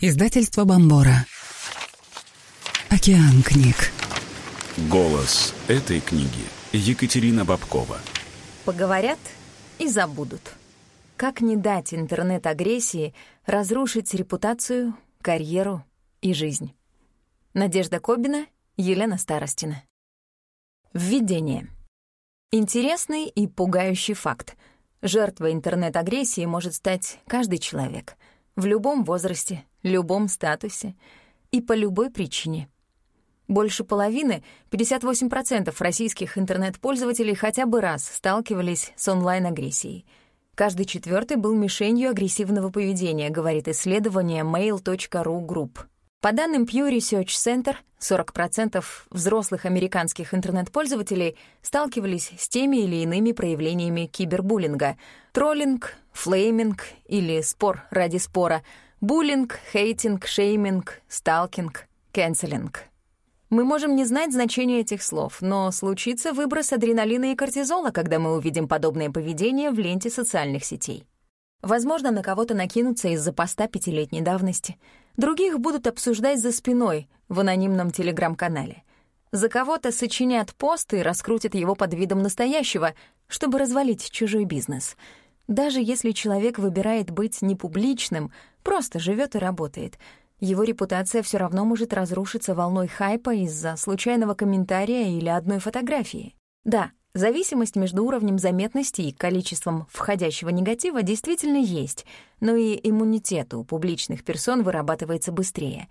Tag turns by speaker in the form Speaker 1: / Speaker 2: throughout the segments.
Speaker 1: Издательство Бомбора. Океан книг.
Speaker 2: Голос этой книги Екатерина Бабкова.
Speaker 3: Поговорят и забудут. Как не дать интернет-агрессии разрушить репутацию, карьеру и жизнь? Надежда Кобина, Елена Старостина. Введение. Интересный и пугающий факт. Жертвой интернет-агрессии может стать каждый человек. В любом возрасте, любом статусе и по любой причине. Больше половины, 58% российских интернет-пользователей хотя бы раз сталкивались с онлайн-агрессией. Каждый четвертый был мишенью агрессивного поведения, говорит исследование mail.ru Group. По данным Pew Research Center, 40% взрослых американских интернет-пользователей сталкивались с теми или иными проявлениями кибербуллинга — троллинг, флейминг или спор ради спора — Буллинг, хейтинг, шейминг, сталкинг, кэнселинг. Мы можем не знать значения этих слов, но случится выброс адреналина и кортизола, когда мы увидим подобное поведение в ленте социальных сетей. Возможно, на кого-то накинутся из-за поста пятилетней давности. Других будут обсуждать за спиной в анонимном телеграм-канале. За кого-то сочинят пост и раскрутят его под видом настоящего, чтобы развалить чужой бизнес — даже если человек выбирает быть непубличным, просто живет и работает, его репутация все равно может разрушиться волной хайпа из-за случайного комментария или одной фотографии. Да, зависимость между уровнем заметности и количеством входящего негатива действительно есть, но и иммунитет у публичных персон вырабатывается быстрее.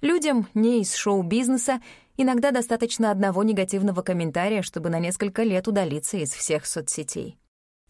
Speaker 3: Людям не из шоу-бизнеса иногда достаточно одного негативного комментария, чтобы на несколько лет удалиться из всех соцсетей.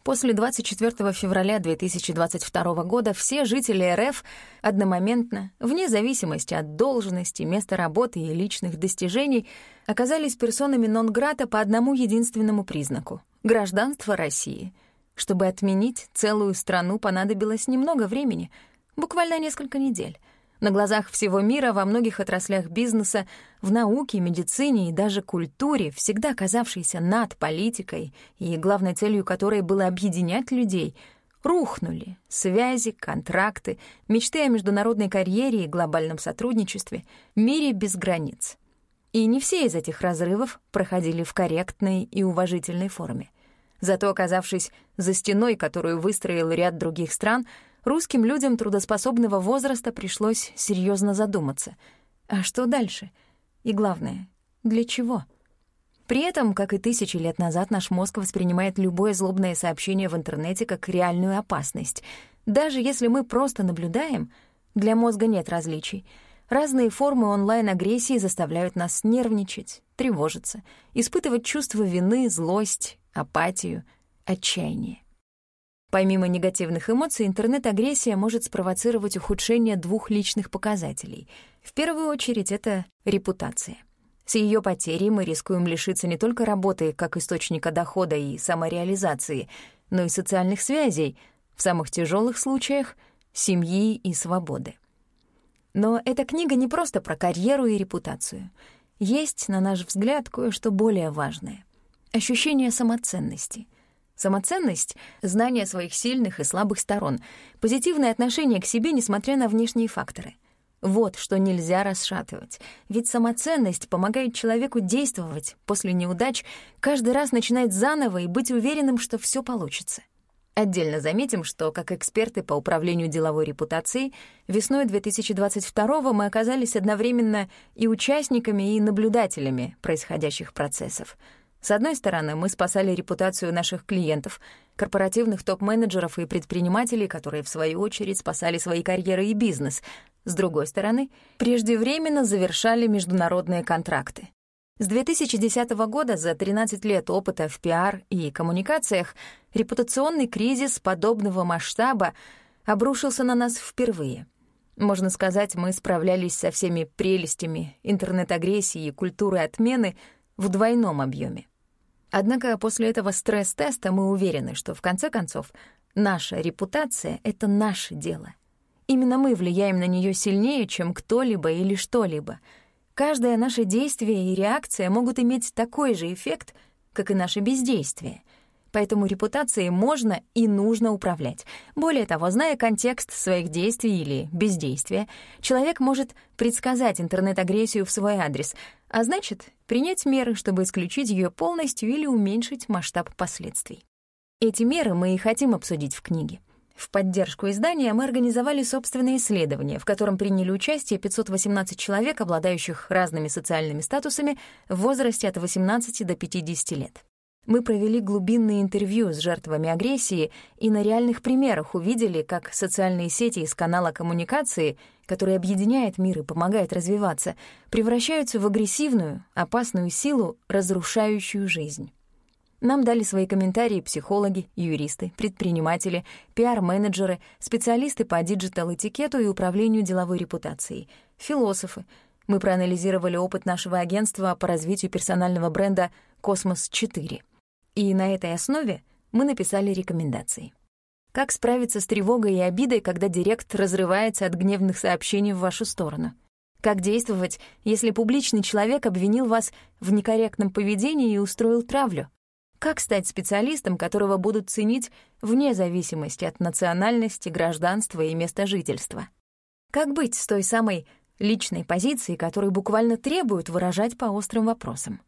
Speaker 3: После 24 февраля 2022 года все жители РФ одномоментно, вне зависимости от должности, места работы и личных достижений, оказались персонами нон-грата по одному единственному признаку — гражданство России. Чтобы отменить целую страну понадобилось немного времени, буквально несколько недель. На глазах всего мира во многих отраслях бизнеса, в науке, медицине и даже культуре, всегда казавшейся над политикой и главной целью которой было объединять людей, рухнули связи, контракты, мечты о международной карьере и глобальном сотрудничестве, мире без границ. И не все из этих разрывов проходили в корректной и уважительной форме. Зато, оказавшись за стеной, которую выстроил ряд других стран — русским людям трудоспособного возраста пришлось серьезно задуматься. А что дальше? И главное, для чего? При этом, как и тысячи лет назад, наш мозг воспринимает любое злобное сообщение в интернете как реальную опасность. Даже если мы просто наблюдаем, для мозга нет различий. Разные формы онлайн-агрессии заставляют нас нервничать, тревожиться, испытывать чувство вины, злость, апатию, отчаяние. Помимо негативных эмоций, интернет-агрессия может спровоцировать ухудшение двух личных показателей. В первую очередь это репутация. С ее потерей мы рискуем лишиться не только работы как источника дохода и самореализации, но и социальных связей, в самых тяжелых случаях — семьи и свободы. Но эта книга не просто про карьеру и репутацию. Есть, на наш взгляд, кое-что более важное — ощущение самоценности — Самоценность — знание своих сильных и слабых сторон, позитивное отношение к себе, несмотря на внешние факторы. Вот что нельзя расшатывать. Ведь самоценность помогает человеку действовать после неудач, каждый раз начинать заново и быть уверенным, что все получится. Отдельно заметим, что, как эксперты по управлению деловой репутацией, весной 2022 мы оказались одновременно и участниками, и наблюдателями происходящих процессов — с одной стороны, мы спасали репутацию наших клиентов, корпоративных топ-менеджеров и предпринимателей, которые, в свою очередь, спасали свои карьеры и бизнес. С другой стороны, преждевременно завершали международные контракты. С 2010 года, за 13 лет опыта в пиар и коммуникациях, репутационный кризис подобного масштаба обрушился на нас впервые. Можно сказать, мы справлялись со всеми прелестями интернет-агрессии и культуры отмены в двойном объеме. Однако после этого стресс-теста мы уверены, что в конце концов наша репутация — это наше дело. Именно мы влияем на нее сильнее, чем кто-либо или что-либо. Каждое наше действие и реакция могут иметь такой же эффект, как и наше бездействие. Поэтому репутацией можно и нужно управлять. Более того, зная контекст своих действий или бездействия, человек может предсказать интернет-агрессию в свой адрес, а значит, принять меры, чтобы исключить ее полностью или уменьшить масштаб последствий. Эти меры мы и хотим обсудить в книге. В поддержку издания мы организовали собственное исследование, в котором приняли участие 518 человек, обладающих разными социальными статусами в возрасте от 18 до 50 лет. Мы провели глубинные интервью с жертвами агрессии и на реальных примерах увидели, как социальные сети из канала коммуникации, который объединяет мир и помогает развиваться, превращаются в агрессивную, опасную силу, разрушающую жизнь. Нам дали свои комментарии психологи, юристы, предприниматели, пиар-менеджеры, специалисты по диджитал-этикету и управлению деловой репутацией, философы. Мы проанализировали опыт нашего агентства по развитию персонального бренда «Космос-4». И на этой основе мы написали рекомендации. Как справиться с тревогой и обидой, когда директ разрывается от гневных сообщений в вашу сторону? Как действовать, если публичный человек обвинил вас в некорректном поведении и устроил травлю? Как стать специалистом, которого будут ценить вне зависимости от национальности, гражданства и места жительства? Как быть с той самой личной позицией, которую буквально требуют выражать по острым вопросам?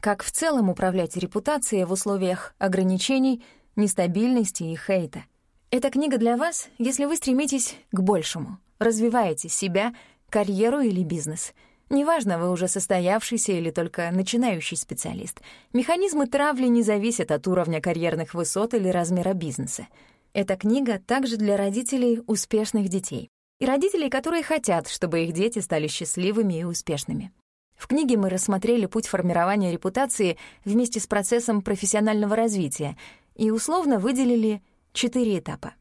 Speaker 3: Как в целом управлять репутацией в условиях ограничений, нестабильности и хейта? Эта книга для вас, если вы стремитесь к большему, развиваете себя, карьеру или бизнес — Неважно, вы уже состоявшийся или только начинающий специалист. Механизмы травли не зависят от уровня карьерных высот или размера бизнеса. Эта книга также для родителей успешных детей и родителей, которые хотят, чтобы их дети стали счастливыми и успешными. В книге мы рассмотрели путь формирования репутации вместе с процессом профессионального развития и условно выделили четыре этапа.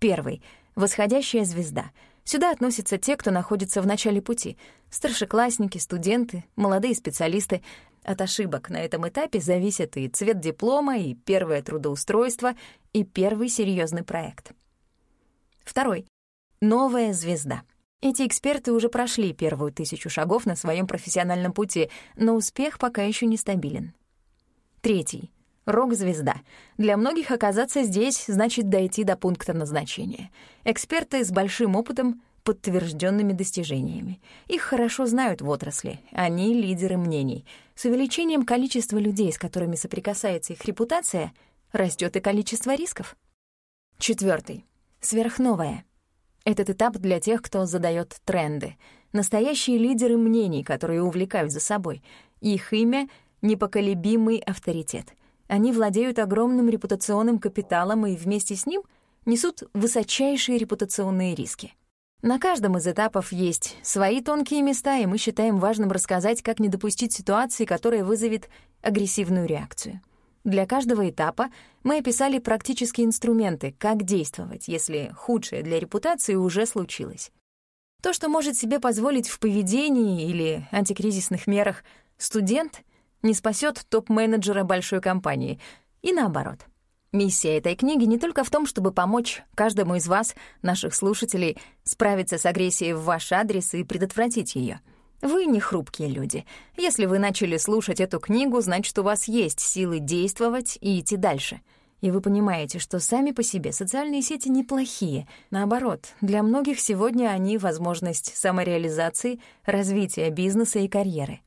Speaker 3: Первый — восходящая звезда — Сюда относятся те, кто находится в начале пути — старшеклассники, студенты, молодые специалисты. От ошибок на этом этапе зависят и цвет диплома, и первое трудоустройство, и первый серьезный проект. Второй. Новая звезда. Эти эксперты уже прошли первую тысячу шагов на своем профессиональном пути, но успех пока еще не стабилен. Третий рок-звезда. Для многих оказаться здесь значит дойти до пункта назначения. Эксперты с большим опытом, подтвержденными достижениями. Их хорошо знают в отрасли. Они — лидеры мнений. С увеличением количества людей, с которыми соприкасается их репутация, растет и количество рисков. Четвертый. Сверхновая. Этот этап для тех, кто задает тренды. Настоящие лидеры мнений, которые увлекают за собой. Их имя — непоколебимый авторитет. Они владеют огромным репутационным капиталом и вместе с ним несут высочайшие репутационные риски. На каждом из этапов есть свои тонкие места, и мы считаем важным рассказать, как не допустить ситуации, которая вызовет агрессивную реакцию. Для каждого этапа мы описали практические инструменты, как действовать, если худшее для репутации уже случилось. То, что может себе позволить в поведении или антикризисных мерах студент, не спасет топ-менеджера большой компании. И наоборот. Миссия этой книги не только в том, чтобы помочь каждому из вас, наших слушателей, справиться с агрессией в ваш адрес и предотвратить ее. Вы не хрупкие люди. Если вы начали слушать эту книгу, значит, у вас есть силы действовать и идти дальше. И вы понимаете, что сами по себе социальные сети неплохие. Наоборот, для многих сегодня они — возможность самореализации, развития бизнеса и карьеры.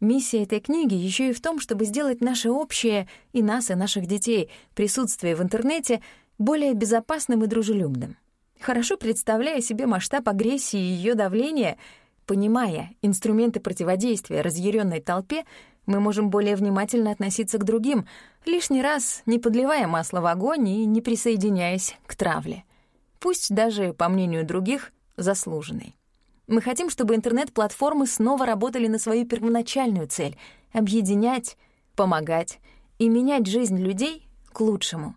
Speaker 3: Миссия этой книги еще и в том, чтобы сделать наше общее, и нас, и наших детей, присутствие в интернете более безопасным и дружелюбным. Хорошо представляя себе масштаб агрессии и ее давления, понимая инструменты противодействия разъяренной толпе, мы можем более внимательно относиться к другим, лишний раз не подливая масло в огонь и не присоединяясь к травле. Пусть даже, по мнению других, заслуженной. Мы хотим, чтобы интернет-платформы снова работали на свою первоначальную цель — объединять, помогать и менять жизнь людей к лучшему.